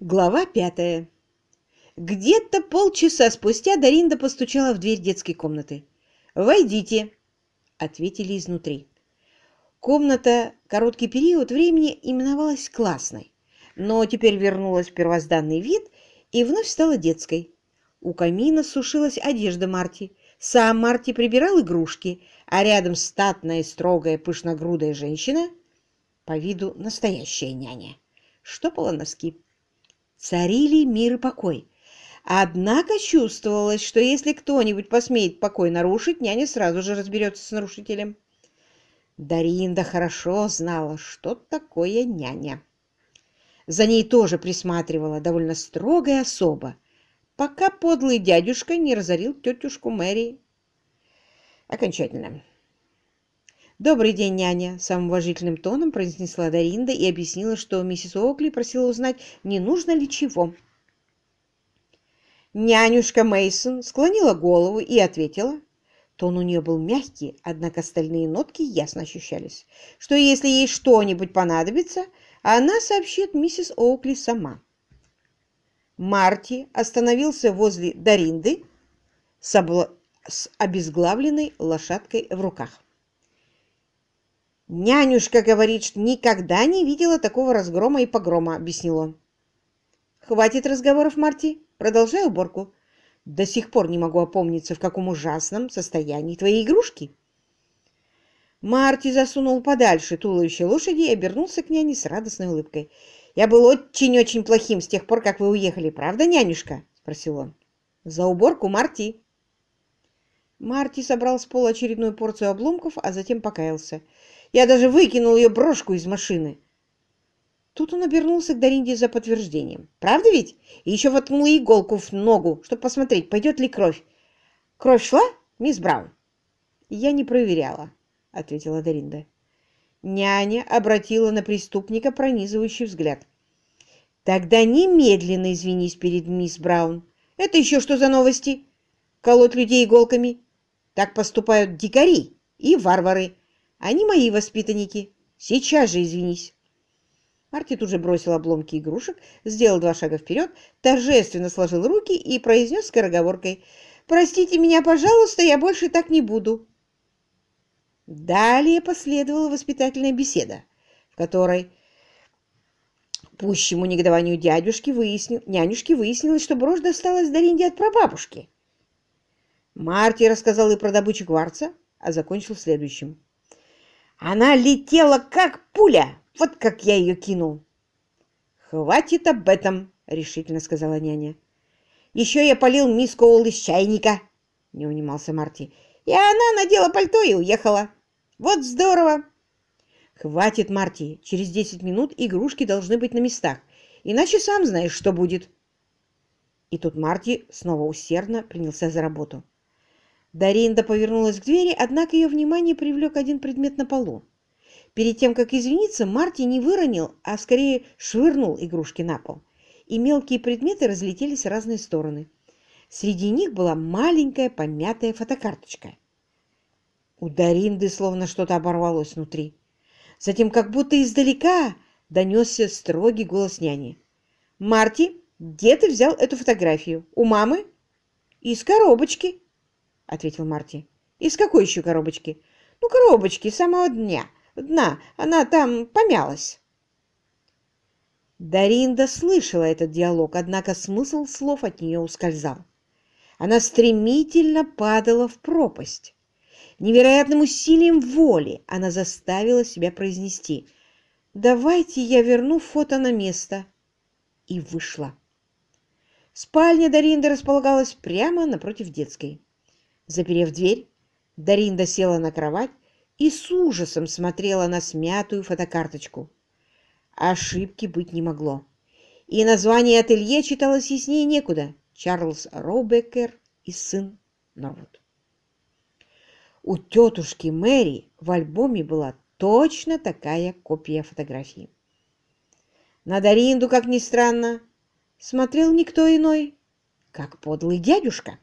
Глава пятая. Где-то полчаса спустя Даринда постучала в дверь детской комнаты. «Войдите», — ответили изнутри. Комната короткий период времени именовалась классной, но теперь вернулась в первозданный вид и вновь стала детской. У камина сушилась одежда Марти. Сам Марти прибирал игрушки, а рядом статная, строгая, пышногрудая женщина, по виду настоящая няня, штопала носки царили мир и покой. Однако чувствовалось, что если кто-нибудь посмеет покой нарушить, няня сразу же разберется с нарушителем. Даринда хорошо знала, что такое няня. За ней тоже присматривала довольно строгая особа, пока подлый дядюшка не разорил тетюшку Мэри окончательно. «Добрый день, няня!» — самым уважительным тоном произнесла Даринда и объяснила, что миссис Оукли просила узнать, не нужно ли чего. Нянюшка Мейсон склонила голову и ответила. Тон у нее был мягкий, однако остальные нотки ясно ощущались, что если ей что-нибудь понадобится, она сообщит миссис Оукли сама. Марти остановился возле Даринды с, обезглавленной лошадкой в руках. «Нянюшка говорит, что никогда не видела такого разгрома и погрома», — объяснил он. «Хватит разговоров, Марти. Продолжай уборку. До сих пор не могу опомниться, в каком ужасном состоянии твои игрушки». Марти засунул подальше туловище лошади и обернулся к няне с радостной улыбкой. «Я был очень-очень плохим с тех пор, как вы уехали, правда, нянюшка?» — спросил он. «За уборку, Марти!» Марти собрал с пола очередную порцию обломков, а затем покаялся. Я даже выкинул ее брошку из машины. Тут он обернулся к Даринде за подтверждением. «Правда ведь? И еще воткнул иголку в ногу, чтобы посмотреть, пойдет ли кровь. Кровь шла, мисс Браун?» «Я не проверяла», — ответила Даринда. Няня обратила на преступника пронизывающий взгляд. «Тогда немедленно извинись перед мисс Браун. Это еще что за новости? Колоть людей иголками? Так поступают дикари и варвары. Они мои воспитанники. Сейчас же извинись. Марти тут же бросил обломки игрушек, сделал два шага вперед, торжественно сложил руки и произнес скороговоркой «Простите меня, пожалуйста, я больше так не буду». Далее последовала воспитательная беседа, в которой пущему негодованию дядюшки выяснил, нянюшки выяснилось, что брошь досталась Даринде от прабабушки. Марти рассказал и про добычу кварца, а закончил следующим. Она летела как пуля, вот как я ее кинул. «Хватит об этом», — решительно сказала няня. «Еще я полил мисс Коул из чайника», — не унимался Марти. «И она надела пальто и уехала. Вот здорово!» «Хватит, Марти, через десять минут игрушки должны быть на местах, иначе сам знаешь, что будет». И тут Марти снова усердно принялся за работу. Даринда повернулась к двери, однако ее внимание привлек один предмет на полу. Перед тем, как извиниться, Марти не выронил, а скорее швырнул игрушки на пол, и мелкие предметы разлетелись в разные стороны. Среди них была маленькая помятая фотокарточка. У Даринды словно что-то оборвалось внутри. Затем, как будто издалека, донесся строгий голос няни. «Марти, где ты взял эту фотографию? У мамы?» «Из коробочки», — ответил Марти. «Из какой еще коробочки?» «Ну, коробочки самого дня. Дна. Она там помялась». Даринда слышала этот диалог, однако смысл слов от нее ускользал. Она стремительно падала в пропасть. Невероятным усилием воли она заставила себя произнести «Давайте я верну фото на место» и вышла. Спальня Даринды располагалась прямо напротив детской. Заперев дверь, Даринда села на кровать и с ужасом смотрела на смятую фотокарточку. Ошибки быть не могло. И название ателье читалось яснее некуда. Чарльз Роубекер и сын Норвуд. У тетушки Мэри в альбоме была точно такая копия фотографии. На Даринду, как ни странно, смотрел никто иной, как подлый дядюшка.